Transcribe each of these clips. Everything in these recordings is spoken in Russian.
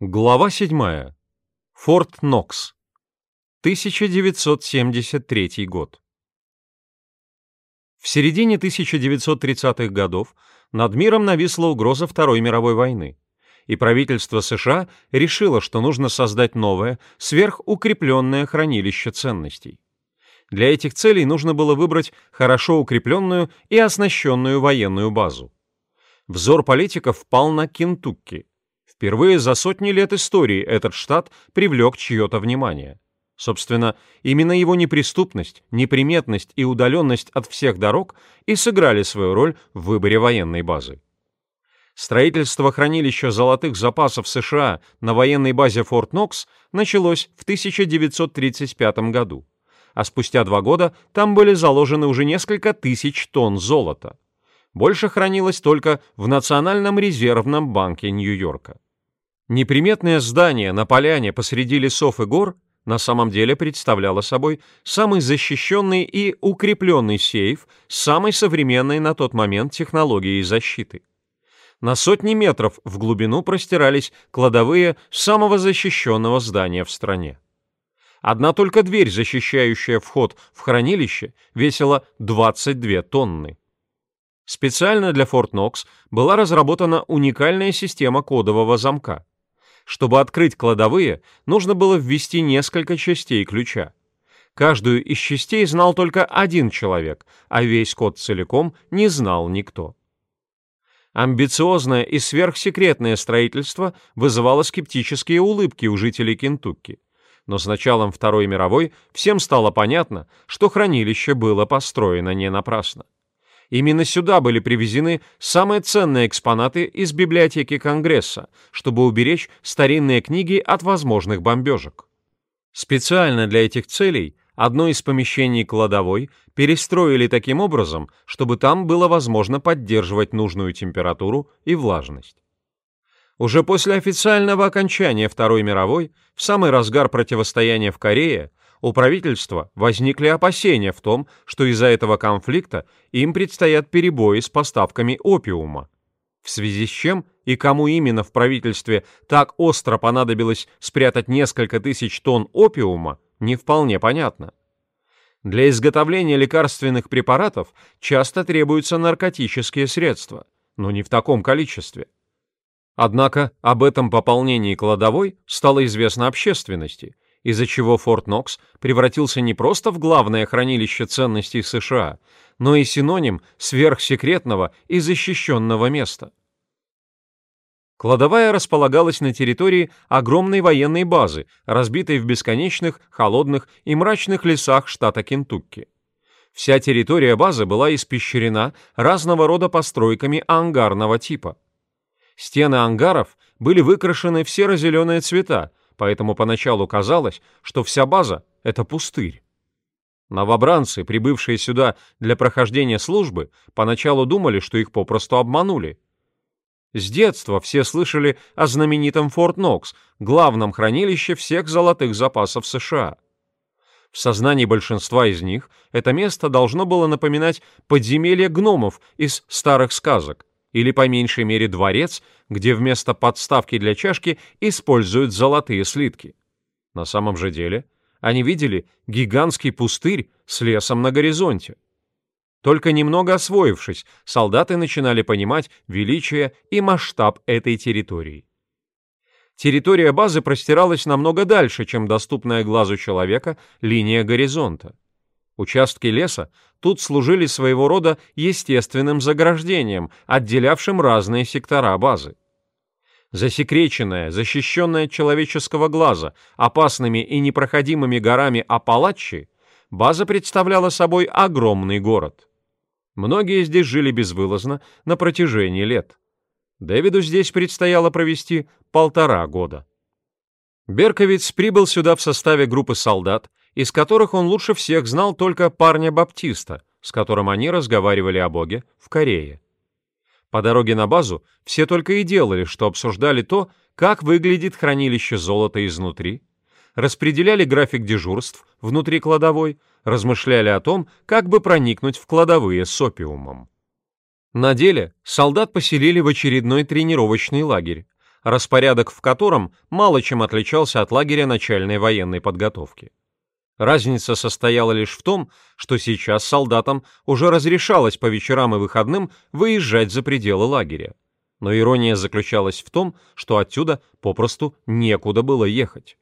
Глава 7. Форт Нокс. 1973 год. В середине 1930-х годов над миром нависла угроза Второй мировой войны, и правительство США решило, что нужно создать новое, сверхукрепленное хранилище ценностей. Для этих целей нужно было выбрать хорошо укрепленную и оснащенную военную базу. Взор политиков впал на Кентукки – Впервые за сотни лет истории этот штат привлек чье-то внимание. Собственно, именно его неприступность, неприметность и удаленность от всех дорог и сыграли свою роль в выборе военной базы. Строительство хранилища золотых запасов США на военной базе Форт Нокс началось в 1935 году, а спустя два года там были заложены уже несколько тысяч тонн золота. Больше хранилось только в Национальном резервном банке Нью-Йорка. Неприметное здание на поляне посреди лесов и гор на самом деле представляло собой самый защищенный и укрепленный сейф самой современной на тот момент технологией защиты. На сотни метров в глубину простирались кладовые самого защищенного здания в стране. Одна только дверь, защищающая вход в хранилище, весила 22 тонны. Специально для Форт Нокс была разработана уникальная система кодового замка. Чтобы открыть кладовые, нужно было ввести несколько частей ключа. Каждую из частей знал только один человек, а весь код целиком не знал никто. Амбициозное и сверхсекретное строительство вызывало скептические улыбки у жителей Кентукки. Но с началом Второй мировой всем стало понятно, что хранилище было построено не напрасно. Именно сюда были привезены самые ценные экспонаты из библиотеки Конгресса, чтобы уберечь старинные книги от возможных бомбежек. Специально для этих целей одно из помещений кладовой перестроили таким образом, чтобы там было возможно поддерживать нужную температуру и влажность. Уже после официального окончания Второй мировой, в самый разгар противостояния в Корее, у правительства возникли опасения в том, что из-за этого конфликта им предстоят перебои с поставками опиума. В связи с чем и кому именно в правительстве так остро понадобилось спрятать несколько тысяч тонн опиума, не вполне понятно. Для изготовления лекарственных препаратов часто требуются наркотические средства, но не в таком количестве. Однако об этом пополнении кладовой стало известно общественности – из-за чего Форт Нокс превратился не просто в главное хранилище ценностей США, но и синоним сверхсекретного и защищенного места. Кладовая располагалась на территории огромной военной базы, разбитой в бесконечных, холодных и мрачных лесах штата Кентукки. Вся территория базы была испещрена разного рода постройками ангарного типа. Стены ангаров были выкрашены в серо-зеленые цвета, поэтому поначалу казалось, что вся база — это пустырь. Новобранцы, прибывшие сюда для прохождения службы, поначалу думали, что их попросту обманули. С детства все слышали о знаменитом Форт Нокс, главном хранилище всех золотых запасов США. В сознании большинства из них это место должно было напоминать подземелье гномов из старых сказок, или по меньшей мере дворец, где вместо подставки для чашки используют золотые слитки. На самом же деле они видели гигантский пустырь с лесом на горизонте. Только немного освоившись, солдаты начинали понимать величие и масштаб этой территории. Территория базы простиралась намного дальше, чем доступная глазу человека линия горизонта. Участки леса тут служили своего рода естественным заграждением, отделявшим разные сектора базы. Засекреченная, защищенная человеческого глаза, опасными и непроходимыми горами Апалачи, база представляла собой огромный город. Многие здесь жили безвылазно на протяжении лет. Дэвиду здесь предстояло провести полтора года. Берковиц прибыл сюда в составе группы солдат, из которых он лучше всех знал только парня Баптиста, с которым они разговаривали о Боге в Корее. По дороге на базу все только и делали, что обсуждали то, как выглядит хранилище золота изнутри, распределяли график дежурств внутри кладовой, размышляли о том, как бы проникнуть в кладовые с опиумом. На деле солдат поселили в очередной тренировочный лагерь, распорядок в котором мало чем отличался от лагеря начальной военной подготовки. Разница состояла лишь в том, что сейчас солдатам уже разрешалось по вечерам и выходным выезжать за пределы лагеря. Но ирония заключалась в том, что отсюда попросту некуда было ехать.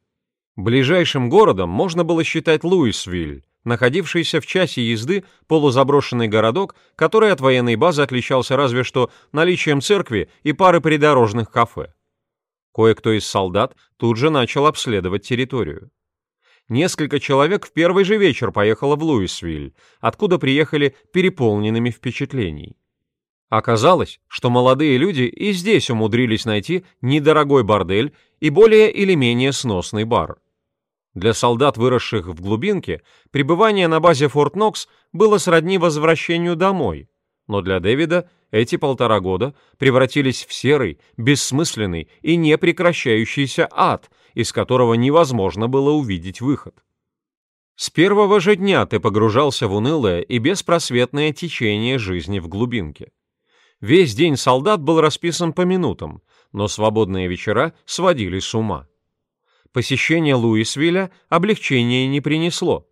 Ближайшим городом можно было считать Луисвиль, находившийся в часе езды полузаброшенный городок, который от военной базы отличался разве что наличием церкви и пары придорожных кафе. Кое-кто из солдат тут же начал обследовать территорию. Несколько человек в первый же вечер поехало в Луисвиль, откуда приехали переполненными впечатлений. Оказалось, что молодые люди и здесь умудрились найти недорогой бордель и более или менее сносный бар. Для солдат, выросших в глубинке, пребывание на базе Форт Нокс было сродни возвращению домой, но для Дэвида эти полтора года превратились в серый, бессмысленный и непрекращающийся ад, из которого невозможно было увидеть выход. С первого же дня ты погружался в унылое и беспросветное течение жизни в глубинке. Весь день солдат был расписан по минутам, но свободные вечера сводили с ума. Посещение Луисвилля облегчения не принесло.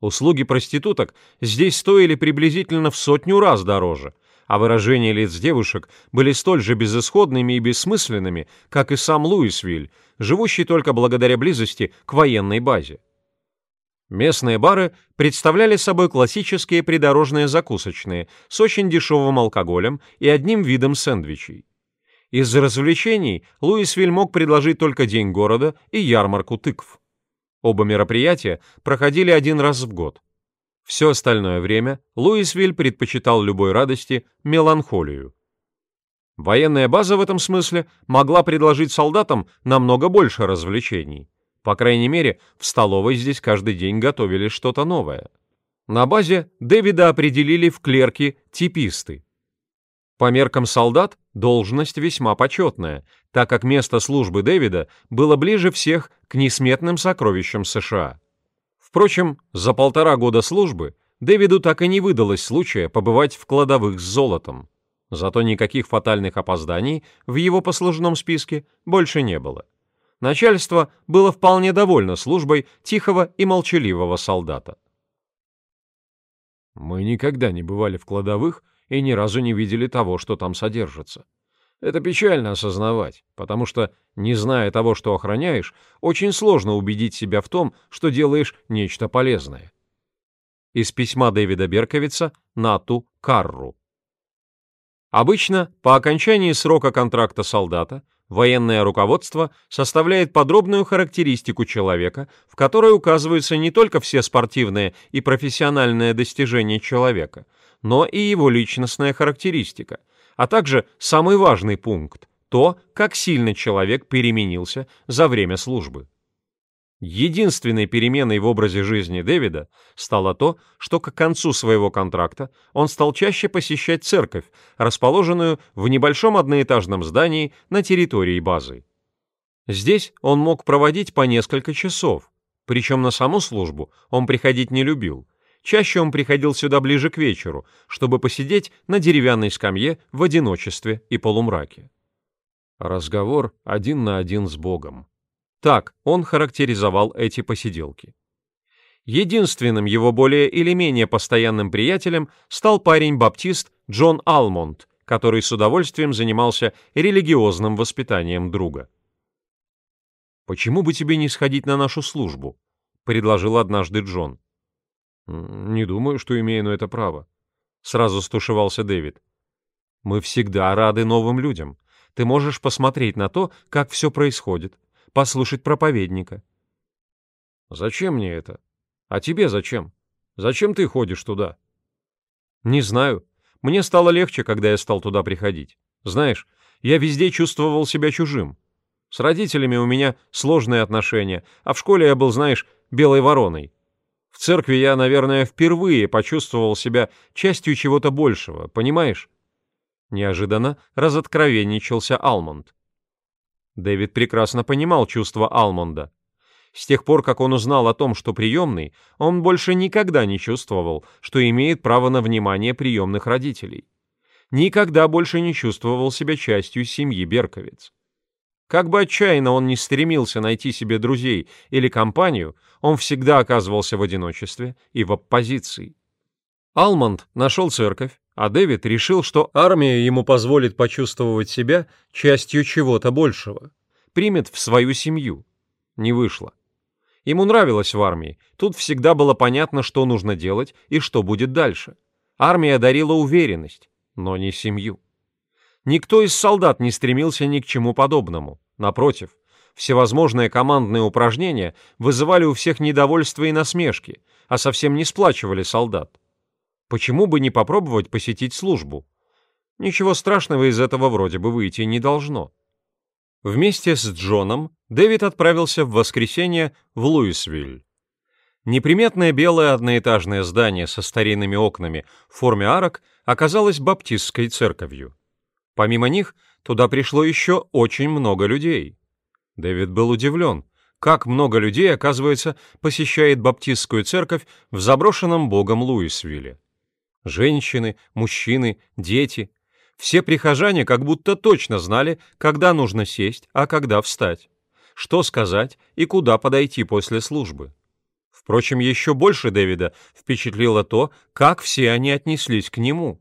Услуги проституток здесь стоили приблизительно в сотню раз дороже, а выражения лиц девушек были столь же безысходными и бессмысленными, как и сам Луисвиль, живущий только благодаря близости к военной базе. Местные бары представляли собой классические придорожные закусочные с очень дешевым алкоголем и одним видом сэндвичей. Из развлечений Луисвиль мог предложить только День города и ярмарку тыкв. Оба мероприятия проходили один раз в год. Все остальное время Луисвиль предпочитал любой радости меланхолию. Военная база в этом смысле могла предложить солдатам намного больше развлечений. По крайней мере, в столовой здесь каждый день готовили что-то новое. На базе Дэвида определили в клерки-типисты. По меркам солдат должность весьма почетная, так как место службы Дэвида было ближе всех к несметным сокровищам США. Впрочем, за полтора года службы Дэвиду так и не выдалось случая побывать в кладовых с золотом. Зато никаких фатальных опозданий в его послужном списке больше не было. Начальство было вполне довольно службой тихого и молчаливого солдата. Мы никогда не бывали в кладовых и ни разу не видели того, что там содержится. Это печально осознавать, потому что, не зная того, что охраняешь, очень сложно убедить себя в том, что делаешь нечто полезное. Из письма Дэвида Берковица Нату Карру. Обычно, по окончании срока контракта солдата, военное руководство составляет подробную характеристику человека, в которой указываются не только все спортивные и профессиональные достижения человека, но и его личностная характеристика, а также самый важный пункт – то, как сильно человек переменился за время службы. Единственной переменой в образе жизни Дэвида стало то, что к концу своего контракта он стал чаще посещать церковь, расположенную в небольшом одноэтажном здании на территории базы. Здесь он мог проводить по несколько часов, причем на саму службу он приходить не любил – Чаще он приходил сюда ближе к вечеру, чтобы посидеть на деревянной скамье в одиночестве и полумраке. Разговор один на один с Богом. Так он характеризовал эти посиделки. Единственным его более или менее постоянным приятелем стал парень-баптист Джон Алмонд, который с удовольствием занимался религиозным воспитанием друга. «Почему бы тебе не сходить на нашу службу?» — предложил однажды Джон. «Не думаю, что имею на это право», — сразу стушевался Дэвид. «Мы всегда рады новым людям. Ты можешь посмотреть на то, как все происходит, послушать проповедника». «Зачем мне это? А тебе зачем? Зачем ты ходишь туда?» «Не знаю. Мне стало легче, когда я стал туда приходить. Знаешь, я везде чувствовал себя чужим. С родителями у меня сложные отношения, а в школе я был, знаешь, белой вороной. В церкви я, наверное, впервые почувствовал себя частью чего-то большего, понимаешь? Неожиданно разоткровенничался Алмонд. Дэвид прекрасно понимал чувства Алмонда. С тех пор, как он узнал о том, что приемный, он больше никогда не чувствовал, что имеет право на внимание приемных родителей. Никогда больше не чувствовал себя частью семьи Берковиц. Как бы отчаянно он ни стремился найти себе друзей или компанию, он всегда оказывался в одиночестве и в оппозиции. Алмонд нашел церковь, а Дэвид решил, что армия ему позволит почувствовать себя частью чего-то большего, примет в свою семью. Не вышло. Ему нравилось в армии, тут всегда было понятно, что нужно делать и что будет дальше. Армия дарила уверенность, но не семью. Никто из солдат не стремился ни к чему подобному. Напротив, всевозможные командные упражнения вызывали у всех недовольство и насмешки, а совсем не сплачивали солдат. Почему бы не попробовать посетить службу? Ничего страшного из этого вроде бы выйти не должно. Вместе с Джоном Дэвид отправился в воскресенье в Луисвиль. Неприметное белое одноэтажное здание со старинными окнами в форме арок оказалось баптистской церковью. Помимо них, туда пришло еще очень много людей. Дэвид был удивлен, как много людей, оказывается, посещает баптистскую церковь в заброшенном богом Луисвилле. Женщины, мужчины, дети. Все прихожане как будто точно знали, когда нужно сесть, а когда встать, что сказать и куда подойти после службы. Впрочем, еще больше Дэвида впечатлило то, как все они отнеслись к нему.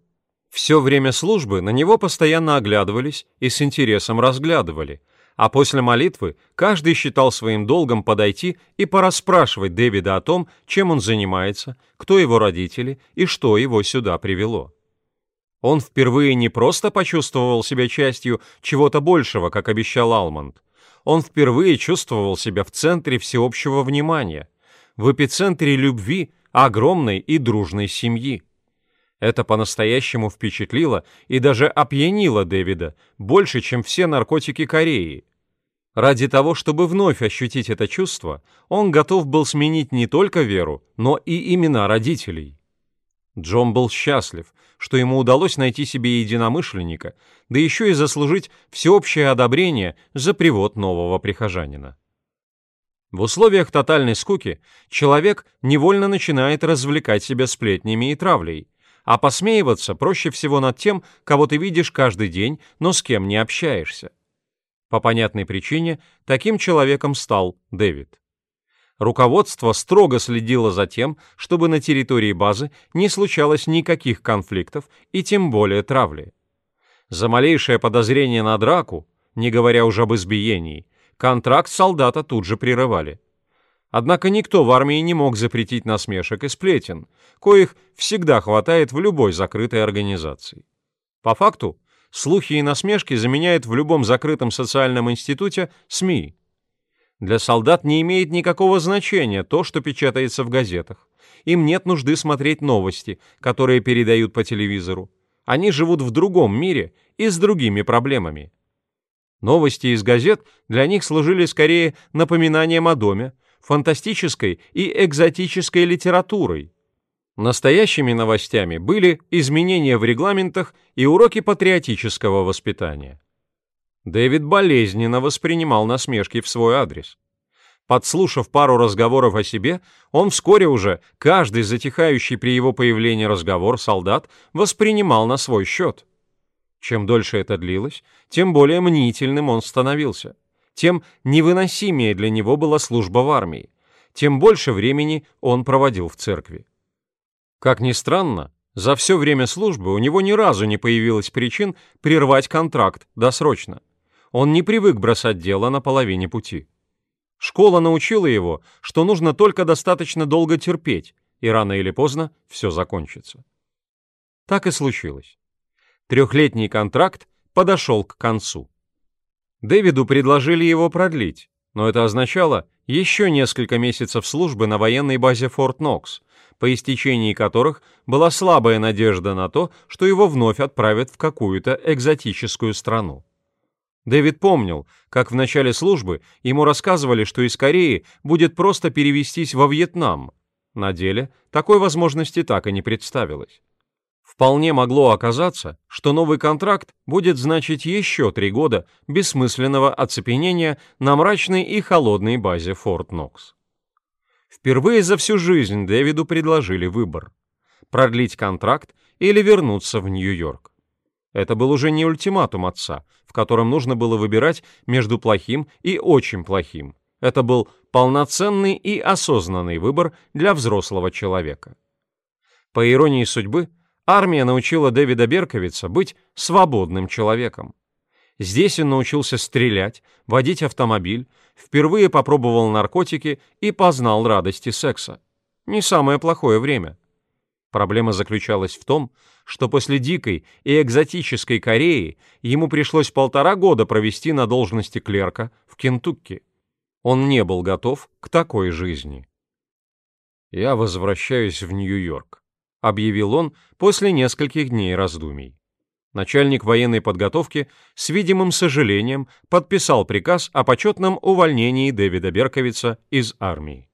Все время службы на него постоянно оглядывались и с интересом разглядывали, а после молитвы каждый считал своим долгом подойти и порасспрашивать Дэвида о том, чем он занимается, кто его родители и что его сюда привело. Он впервые не просто почувствовал себя частью чего-то большего, как обещал Алмонд. Он впервые чувствовал себя в центре всеобщего внимания, в эпицентре любви огромной и дружной семьи. Это по-настоящему впечатлило и даже опьянило Дэвида больше, чем все наркотики Кореи. Ради того, чтобы вновь ощутить это чувство, он готов был сменить не только веру, но и имена родителей. Джон был счастлив, что ему удалось найти себе единомышленника, да еще и заслужить всеобщее одобрение за привод нового прихожанина. В условиях тотальной скуки человек невольно начинает развлекать себя сплетнями и травлей, а посмеиваться проще всего над тем, кого ты видишь каждый день, но с кем не общаешься. По понятной причине таким человеком стал Дэвид. Руководство строго следило за тем, чтобы на территории базы не случалось никаких конфликтов и тем более травли. За малейшее подозрение на драку, не говоря уже об избиении, контракт солдата тут же прерывали. Однако никто в армии не мог запретить насмешек и сплетен, коих всегда хватает в любой закрытой организации. По факту, слухи и насмешки заменяют в любом закрытом социальном институте СМИ. Для солдат не имеет никакого значения то, что печатается в газетах. Им нет нужды смотреть новости, которые передают по телевизору. Они живут в другом мире и с другими проблемами. Новости из газет для них служили скорее напоминанием о доме, фантастической и экзотической литературой. Настоящими новостями были изменения в регламентах и уроки патриотического воспитания. Дэвид болезненно воспринимал насмешки в свой адрес. Подслушав пару разговоров о себе, он вскоре уже каждый затихающий при его появлении разговор солдат воспринимал на свой счет. Чем дольше это длилось, тем более мнительным он становился тем невыносимее для него была служба в армии, тем больше времени он проводил в церкви. Как ни странно, за все время службы у него ни разу не появилось причин прервать контракт досрочно. Он не привык бросать дело на половине пути. Школа научила его, что нужно только достаточно долго терпеть, и рано или поздно все закончится. Так и случилось. Трехлетний контракт подошел к концу. Дэвиду предложили его продлить, но это означало еще несколько месяцев службы на военной базе Форт Нокс, по истечении которых была слабая надежда на то, что его вновь отправят в какую-то экзотическую страну. Дэвид помнил, как в начале службы ему рассказывали, что из Кореи будет просто перевестись во Вьетнам. На деле такой возможности так и не представилось. Вполне могло оказаться, что новый контракт будет значить еще три года бессмысленного оцепенения на мрачной и холодной базе Форт Нокс. Впервые за всю жизнь Дэвиду предложили выбор – продлить контракт или вернуться в Нью-Йорк. Это был уже не ультиматум отца, в котором нужно было выбирать между плохим и очень плохим. Это был полноценный и осознанный выбор для взрослого человека. По иронии судьбы, армия научила Дэвида Берковица быть свободным человеком. Здесь он научился стрелять, водить автомобиль, впервые попробовал наркотики и познал радости секса. Не самое плохое время. Проблема заключалась в том, что после дикой и экзотической Кореи ему пришлось полтора года провести на должности клерка в Кентукки. Он не был готов к такой жизни. «Я возвращаюсь в Нью-Йорк», — объявил он после нескольких дней раздумий начальник военной подготовки с видимым сожалением подписал приказ о почетном увольнении Дэвида Берковица из армии.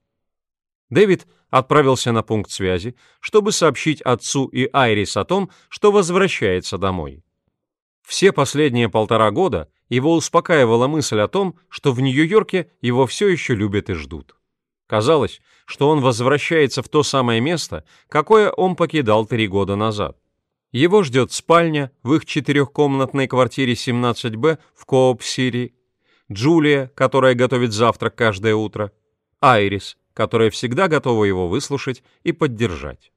Дэвид отправился на пункт связи, чтобы сообщить отцу и Айрис о том, что возвращается домой. Все последние полтора года его успокаивала мысль о том, что в Нью-Йорке его все еще любят и ждут. Казалось, что он возвращается в то самое место, какое он покидал три года назад. Его ждет спальня в их четырехкомнатной квартире 17Б в Кооп-Сити, Джулия, которая готовит завтрак каждое утро, Айрис, которая всегда готова его выслушать и поддержать.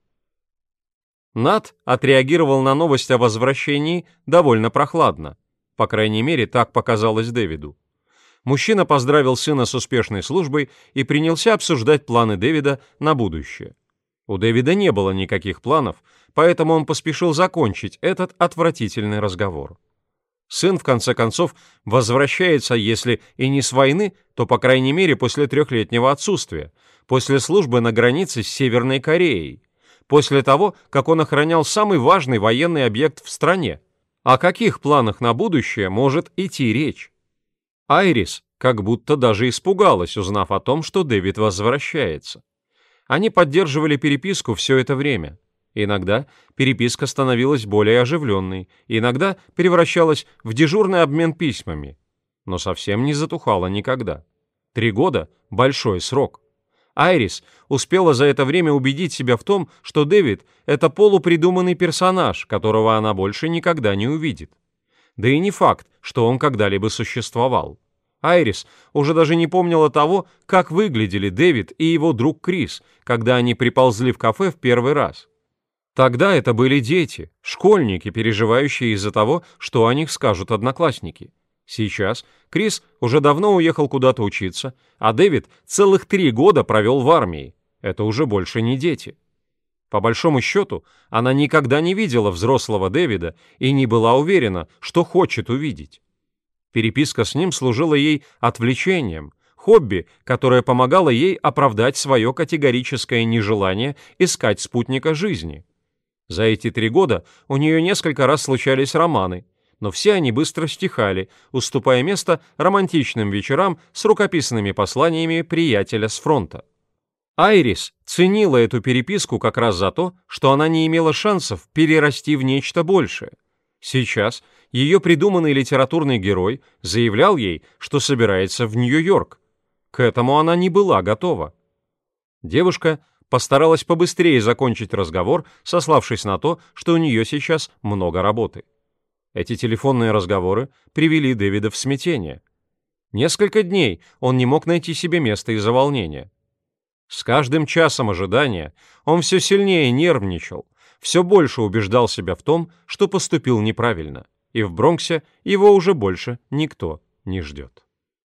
Нат отреагировал на новость о возвращении довольно прохладно. По крайней мере, так показалось Дэвиду. Мужчина поздравил сына с успешной службой и принялся обсуждать планы Дэвида на будущее. У Дэвида не было никаких планов, поэтому он поспешил закончить этот отвратительный разговор. Сын, в конце концов, возвращается, если и не с войны, то, по крайней мере, после трехлетнего отсутствия, после службы на границе с Северной Кореей, после того, как он охранял самый важный военный объект в стране. О каких планах на будущее может идти речь? Айрис как будто даже испугалась, узнав о том, что Дэвид возвращается. Они поддерживали переписку все это время. Иногда переписка становилась более оживленной, иногда превращалась в дежурный обмен письмами, но совсем не затухала никогда. Три года — большой срок. Айрис успела за это время убедить себя в том, что Дэвид — это полупридуманный персонаж, которого она больше никогда не увидит. Да и не факт, что он когда-либо существовал. Айрис уже даже не помнила того, как выглядели Дэвид и его друг Крис, когда они приползли в кафе в первый раз. Тогда это были дети, школьники, переживающие из-за того, что о них скажут одноклассники. Сейчас Крис уже давно уехал куда-то учиться, а Дэвид целых три года провел в армии. Это уже больше не дети. По большому счету, она никогда не видела взрослого Дэвида и не была уверена, что хочет увидеть. Переписка с ним служила ей отвлечением, хобби, которое помогало ей оправдать свое категорическое нежелание искать спутника жизни. За эти три года у нее несколько раз случались романы, но все они быстро стихали, уступая место романтичным вечерам с рукописными посланиями приятеля с фронта. Айрис ценила эту переписку как раз за то, что она не имела шансов перерасти в нечто большее. Сейчас ее придуманный литературный герой заявлял ей, что собирается в Нью-Йорк. К этому она не была готова. Девушка постаралась побыстрее закончить разговор, сославшись на то, что у нее сейчас много работы. Эти телефонные разговоры привели Дэвида в смятение. Несколько дней он не мог найти себе места из-за волнения. С каждым часом ожидания он все сильнее нервничал, все больше убеждал себя в том, что поступил неправильно, и в Бронксе его уже больше никто не ждет.